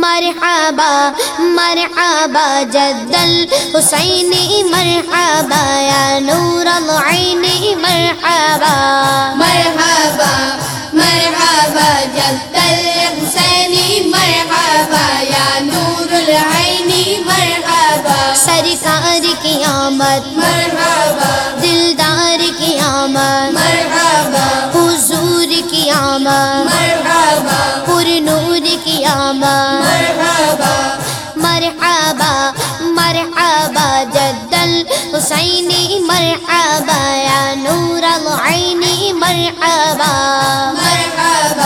مرحبا مرحبا جد الحسینی مرحبا یا نور العین مرحبا. مرحبا مرحبا جد الحسینی مرحبا یا نور العینی مرحبا. سرکار کی آمد مرحبا دلدار کی آمد مرحبا الحسین مرحبا یا نور العین مرحبا. مرحبا.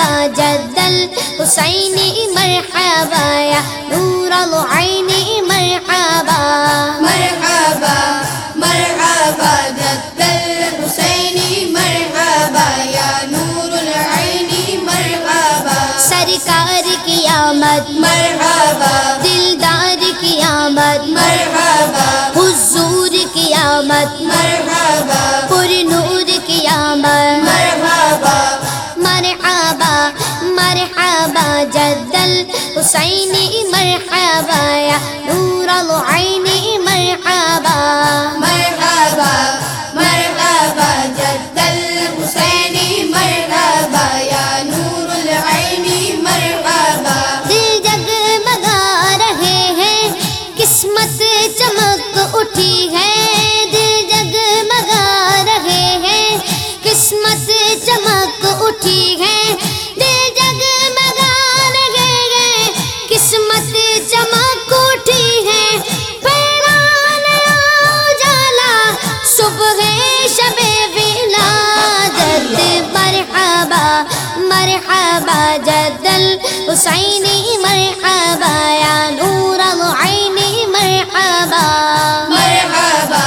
مرحبا جد الحسینی مرحبا یا نور العین مرحبا. مرحبا مرحبا جد الحسینی مرحبا یا نور العینی مرحبا. سرکار کی آمد مرحبا. دلدار کی آمد مرحبا. حضور کی آمد مرحبا. حسین مرحبا یا نور العین مرحبا. مرحبا مرحبا جد الحسینی مرحبا یا نور العین مرحبا. مرحبا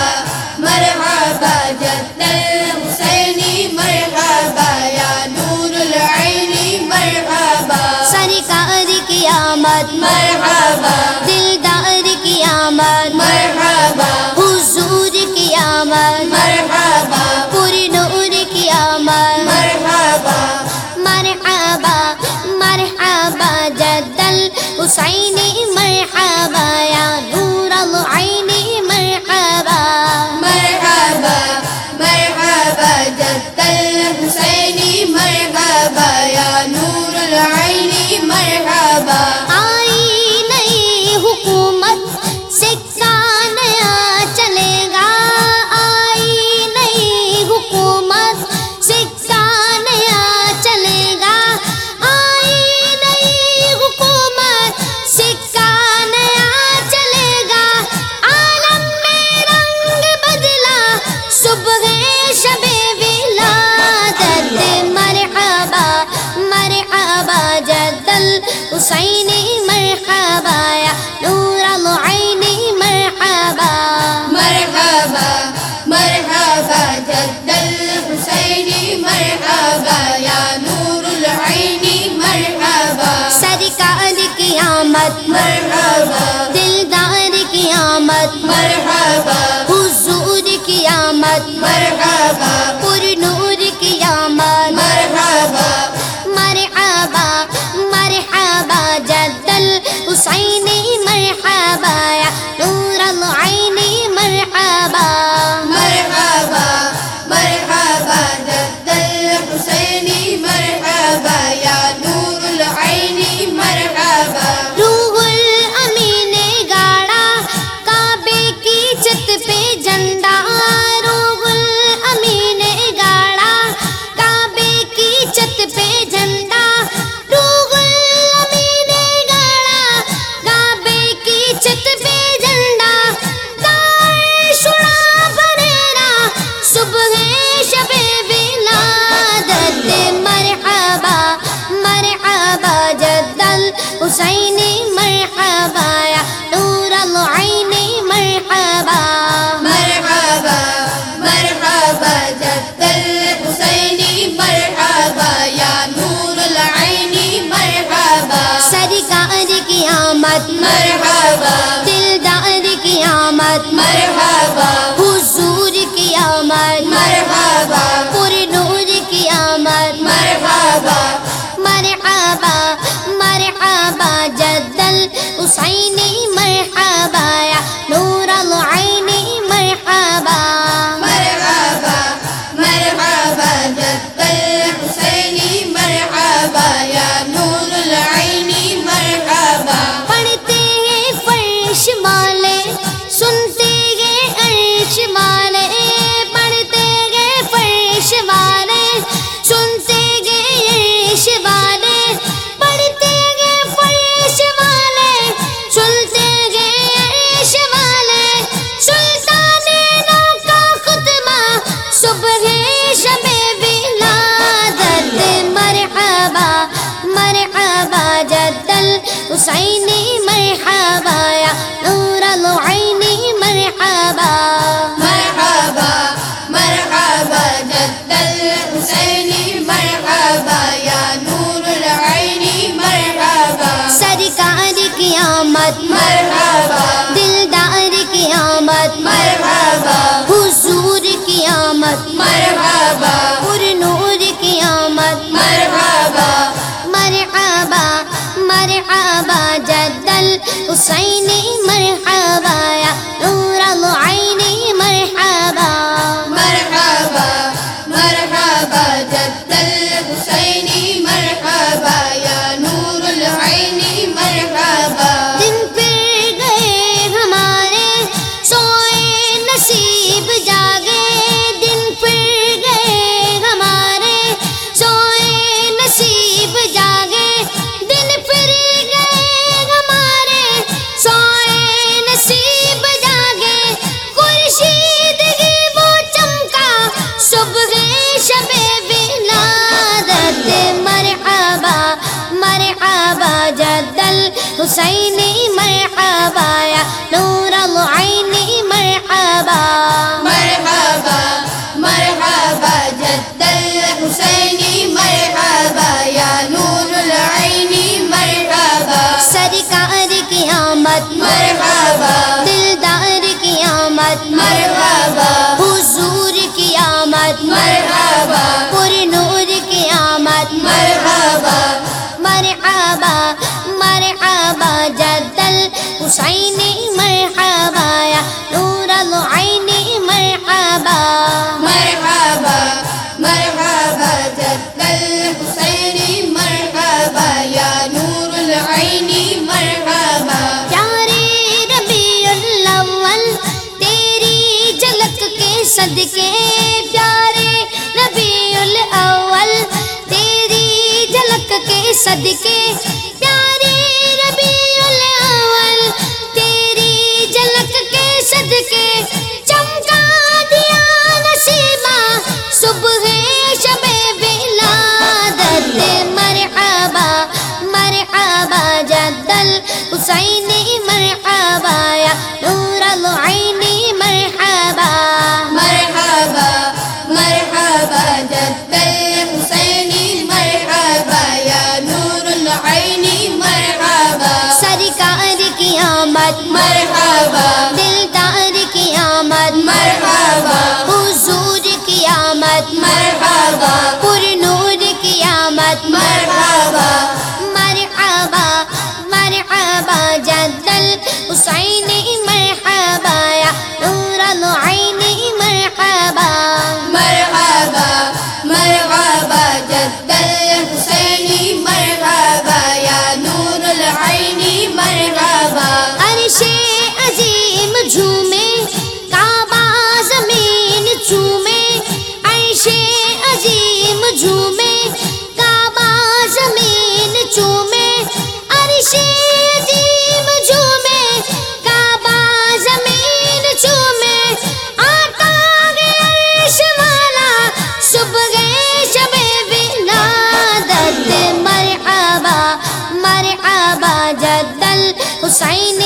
مرحبا جد الحسینی مرحبا یا نور العینی مرحبا. سرکار کی آمد مرحبا دلدار جد مرحبا یا نور مرحبا یا نور العین مرحبا. سرکار کی آمد مرحبا. حسین مرحبا حسین مرحبا یا نور العین مرحبا. مرحبا مرحبا جد الحسین مرحبا یا نور العین مرحبا. سرکار کی آمد مرحبا حسین مرحبا یا نور العین مرحبا. مرحبا مرحبا جد الحسین مرحبا یا نور العین مرحبا. پیارے ربی الاول تیری جھلک کے صدقے. پیارے ربی الاول تیری جھلک کے صدقے. بابا جدل حسین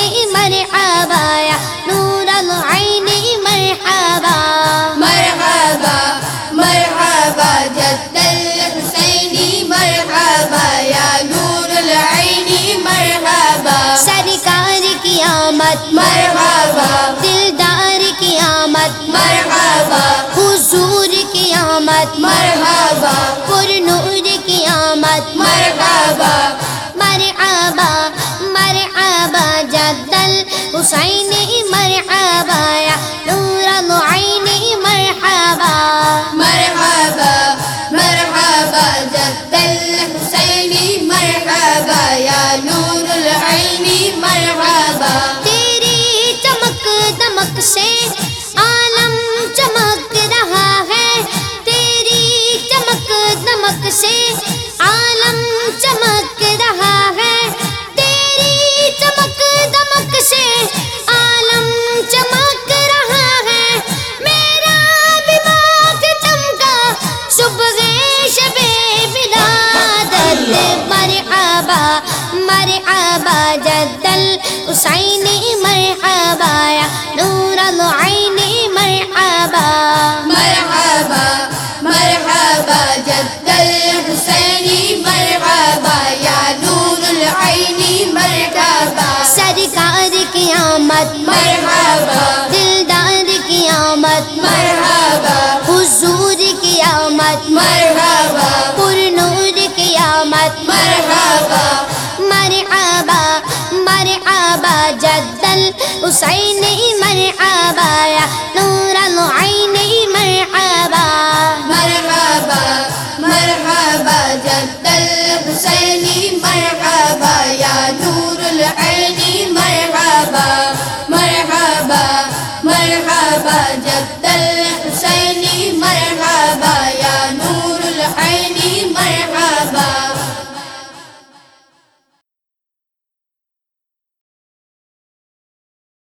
جدل حسین مرحبا نور العین مرحبا. مرحبا مرحبا جدل حسین مرحبا یا نور العین مرحبا. سرکار کی آمد مرحبا جدل حسین مرحبا یا نور العین مرحبا مرحبا مرحبا جدل حسین مرحبا یا